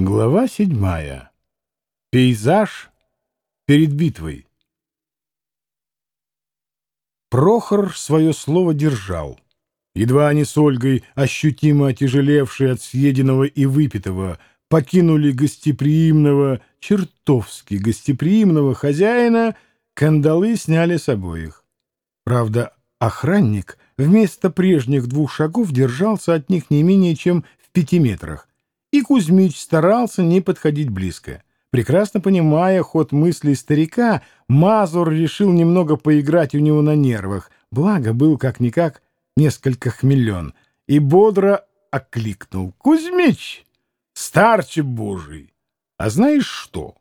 Глава седьмая. Пейзаж перед битвой. Прохор свое слово держал. Едва они с Ольгой, ощутимо отяжелевшие от съеденного и выпитого, покинули гостеприимного, чертовски гостеприимного хозяина, кандалы сняли с обоих. Правда, охранник вместо прежних двух шагов держался от них не менее чем в пяти метрах, и Кузьмич старался не подходить близко. Прекрасно понимая ход мыслей старика, Мазур решил немного поиграть у него на нервах, благо был как-никак несколько хмелен, и бодро окликнул. «Кузьмич, старче божий, а знаешь что?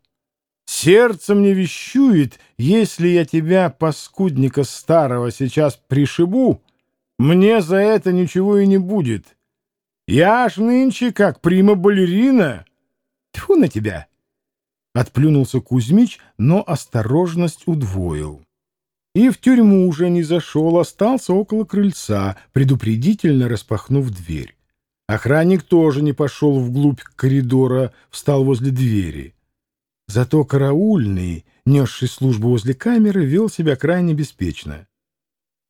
Сердце мне вещует, если я тебя, паскудника старого, сейчас пришибу, мне за это ничего и не будет». Я ж нынче как прима-балерина. Тьфу на тебя!» Отплюнулся Кузьмич, но осторожность удвоил. И в тюрьму уже не зашел, остался около крыльца, предупредительно распахнув дверь. Охранник тоже не пошел вглубь коридора, встал возле двери. Зато караульный, несший службу возле камеры, вел себя крайне беспечно.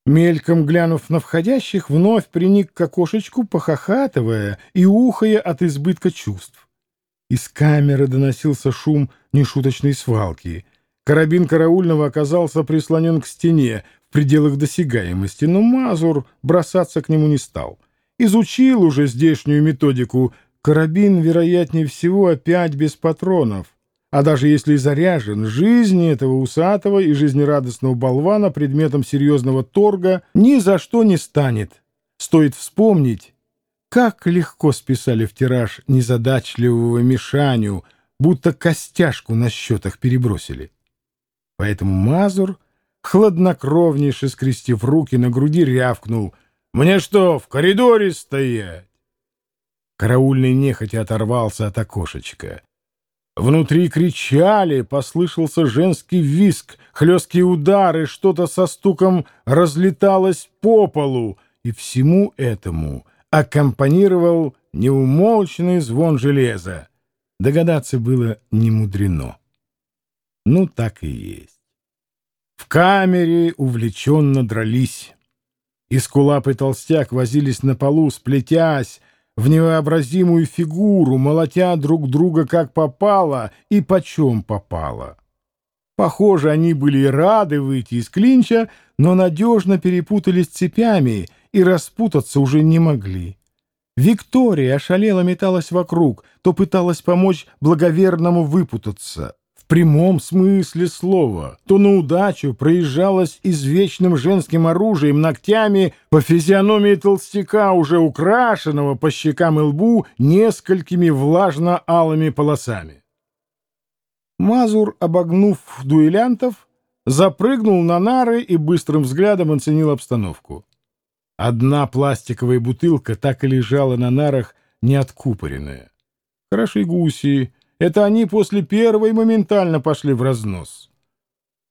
Мельком глянув на входящих, вновь приник к окошечку, похохатывая и ухая от избытка чувств. Из камеры доносился шум нешуточной свалки. Карабин караульного оказался прислонен к стене в пределах досягаемости, но Мазур бросаться к нему не стал. Изучил уже здешнюю методику. Карабин, вероятнее всего, опять без патронов. А даже если и заряжен, жизни этого усатого и жизнерадостного болвана предметом серьезного торга ни за что не станет. Стоит вспомнить, как легко списали в тираж незадачливого Мишаню, будто костяшку на счетах перебросили. Поэтому Мазур, хладнокровнейше скрестив руки на груди, рявкнул «Мне что, в коридоре стоять?» Караульный нехотя оторвался от окошечка. Внутри кричали, послышался женский виск, хлесткие удары, что-то со стуком разлеталось по полу, и всему этому аккомпанировал неумолчный звон железа. Догадаться было не мудрено. Ну, так и есть. В камере увлеченно дрались. Искулап и толстяк возились на полу, сплетясь, в невообразимую фигуру, молотя друг друга как попало и почем попало. Похоже, они были рады выйти из клинча, но надежно перепутались цепями и распутаться уже не могли. Виктория ошалела металась вокруг, то пыталась помочь благоверному выпутаться прямом смысле слова, то на удачу проезжалась извечным женским оружием ногтями по физиономии толстяка, уже украшенного по щекам и лбу несколькими влажно-алыми полосами. Мазур, обогнув дуэлянтов, запрыгнул на нары и быстрым взглядом оценил обстановку. Одна пластиковая бутылка так и лежала на нарах неоткупоренная. Хороши гуси, это они после первой моментально пошли в разнос.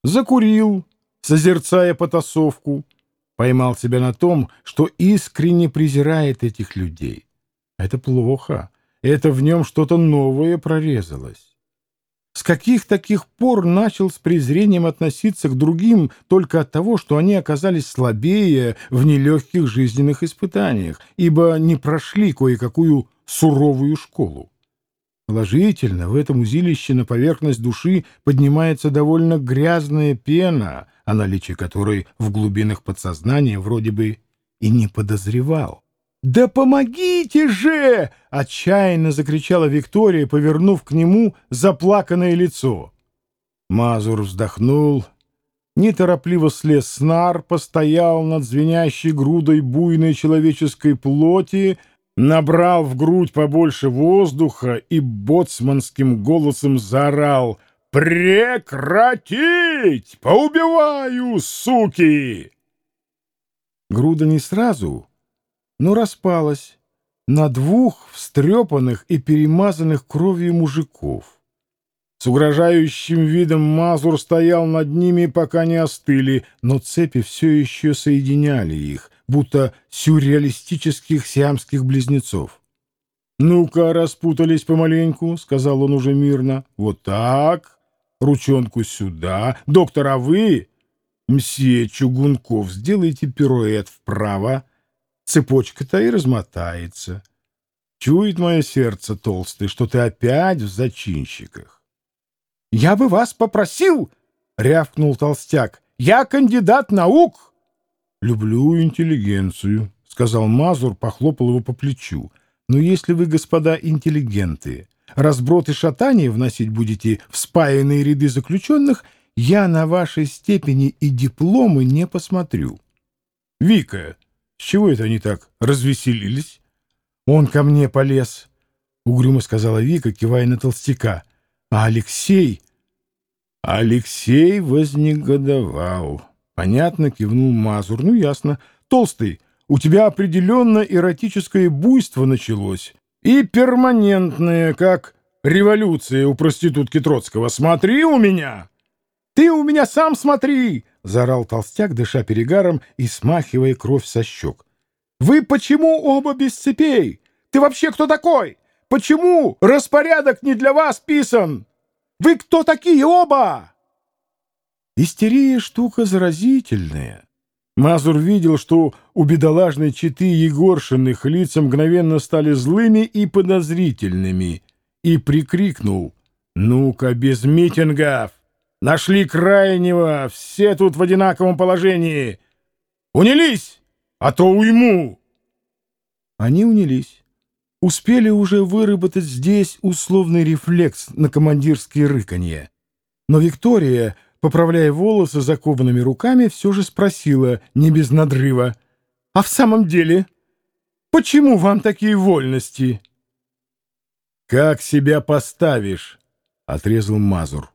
Закурил, созерцая потасовку, поймал себя на том, что искренне презирает этих людей. Это плохо. Это в нем что-то новое прорезалось. С каких таких пор начал с презрением относиться к другим только от того, что они оказались слабее в нелегких жизненных испытаниях, ибо не прошли кое-какую суровую школу? Положительно, в этом узилище на поверхность души поднимается довольно грязная пена, о наличии которой в глубинах подсознания вроде бы и не подозревал. «Да помогите же!» — отчаянно закричала Виктория, повернув к нему заплаканное лицо. Мазур вздохнул, неторопливо слез с нар, постоял над звенящей грудой буйной человеческой плоти, набрал в грудь побольше воздуха и боцманским голосом заорал «Прекратить! Поубиваю, суки!» Груда не сразу, но распалась на двух встрепанных и перемазанных кровью мужиков. С угрожающим видом Мазур стоял над ними, пока не остыли, но цепи все еще соединяли их, будто сюрреалистических сиамских близнецов. «Ну-ка, распутались помаленьку», — сказал он уже мирно. «Вот так. Ручонку сюда. Доктор, а вы, мсье Чугунков, сделайте пируэт вправо. Цепочка-то и размотается. Чует мое сердце толстый, что ты опять в зачинщиках». «Я бы вас попросил», — рявкнул толстяк. «Я кандидат наук». «Люблю интеллигенцию», — сказал Мазур, похлопал его по плечу. Но если вы, господа интеллигенты, разброд и шатание вносить будете в спаянные ряды заключенных, я на вашей степени и дипломы не посмотрю. Вика, с чего это они так развеселились? Он ко мне полез, — угрюмо сказала Вика, кивая на толстяка. А Алексей... Алексей вознегодовал. Понятно, кивнул Мазур. Ну, ясно. Толстый, у тебя определенно эротическое буйство началось. И перманентное, как революция у проститутки Троцкого. Смотри у меня!» «Ты у меня сам смотри!» — заорал толстяк, дыша перегаром и смахивая кровь со щек. «Вы почему оба без цепей? Ты вообще кто такой? Почему распорядок не для вас писан? Вы кто такие оба?» Истерия — штука заразительная. Мазур видел, что у бедолажной четы Егоршиных лица мгновенно стали злыми и подозрительными, и прикрикнул «Ну-ка, без митингов! Нашли крайнего, все тут в одинаковом положении! Унялись, а то уйму!» Они унялись. Успели уже выработать здесь условный рефлекс на командирские рыканье. Но Виктория поправляя волосы закованными руками, все же спросила, не без надрыва, «А в самом деле, почему вам такие вольности?» «Как себя поставишь?» — отрезал Мазур.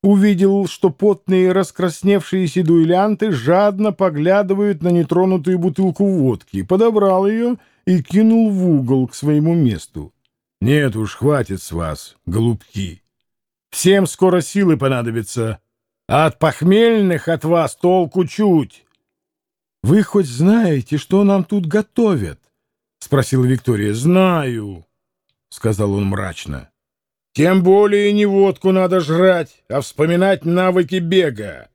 Увидел, что потные раскрасневшиеся дуэлянты жадно поглядывают на нетронутую бутылку водки, подобрал ее и кинул в угол к своему месту. «Нет уж, хватит с вас, голубки. Всем скоро силы понадобятся» от похмельных от вас толку чуть. — Вы хоть знаете, что нам тут готовят? — спросила Виктория. — Знаю, — сказал он мрачно. — Тем более не водку надо жрать, а вспоминать навыки бега.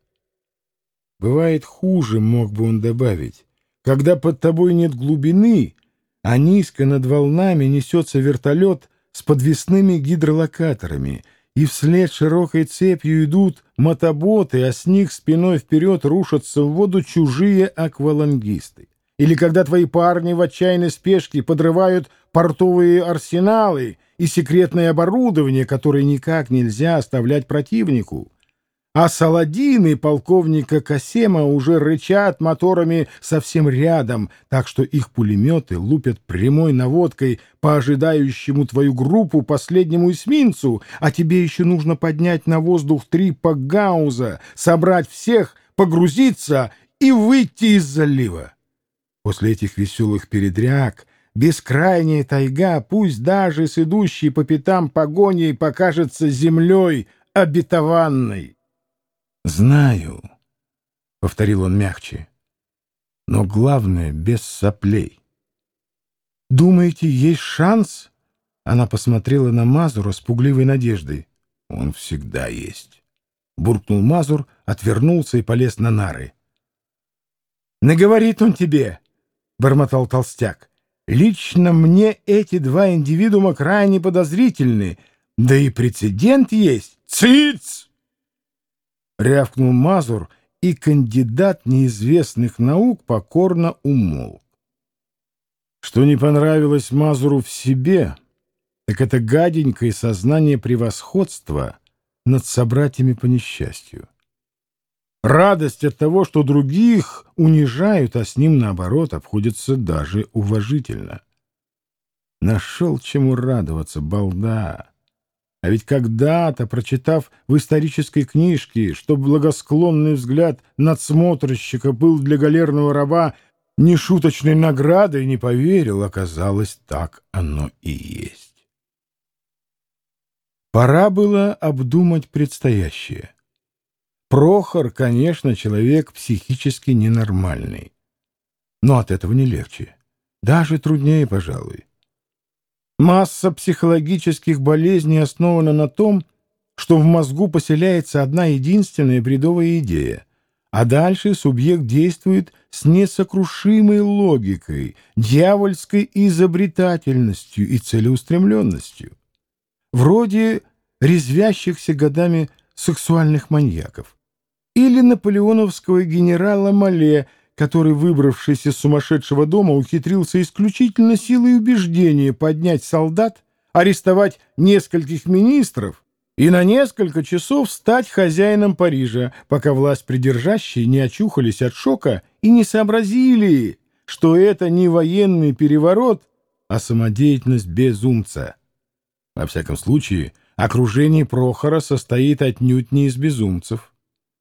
Бывает хуже, мог бы он добавить, когда под тобой нет глубины, а низко над волнами несется вертолет с подвесными гидролокаторами — и вслед широкой цепью идут мотоботы, а с них спиной вперед рушатся в воду чужие аквалангисты. Или когда твои парни в отчаянной спешке подрывают портовые арсеналы и секретное оборудование, которое никак нельзя оставлять противнику а саладины полковника Касема уже рычат моторами совсем рядом, так что их пулеметы лупят прямой наводкой по ожидающему твою группу последнему эсминцу, а тебе еще нужно поднять на воздух три погауза, собрать всех, погрузиться и выйти из залива. После этих веселых передряг бескрайняя тайга, пусть даже с идущей по пятам погоней, покажется землей обетованной. «Знаю», — повторил он мягче, — «но главное — без соплей». «Думаете, есть шанс?» Она посмотрела на Мазура с пугливой надеждой. «Он всегда есть». Буркнул Мазур, отвернулся и полез на нары. «Наговорит он тебе!» — бормотал толстяк. «Лично мне эти два индивидуума крайне подозрительны, да и прецедент есть. Циц!» Рявкнул Мазур, и кандидат неизвестных наук покорно умолк. Что не понравилось Мазуру в себе, так это гаденькое сознание превосходства над собратьями по несчастью. Радость от того, что других унижают, а с ним, наоборот, обходится даже уважительно. Нашел чему радоваться, балда. А ведь когда-то, прочитав в исторической книжке, что благосклонный взгляд надсмотрщика был для галерного раба нешуточной наградой, не поверил, оказалось, так оно и есть. Пора было обдумать предстоящее. Прохор, конечно, человек психически ненормальный. Но от этого не легче. Даже труднее, пожалуй. Масса психологических болезней основана на том, что в мозгу поселяется одна единственная бредовая идея, а дальше субъект действует с несокрушимой логикой, дьявольской изобретательностью и целеустремленностью, вроде резвящихся годами сексуальных маньяков, или наполеоновского генерала Мале, который, выбравшись из сумасшедшего дома, ухитрился исключительно силой убеждения поднять солдат, арестовать нескольких министров и на несколько часов стать хозяином Парижа, пока власть придержащие не очухались от шока и не сообразили, что это не военный переворот, а самодеятельность безумца. Во всяком случае, окружение Прохора состоит отнюдь не из безумцев,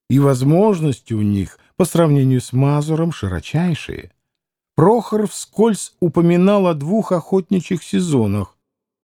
и возможности у них по сравнению с Мазуром широчайшие. Прохор вскользь упоминал о двух охотничьих сезонах,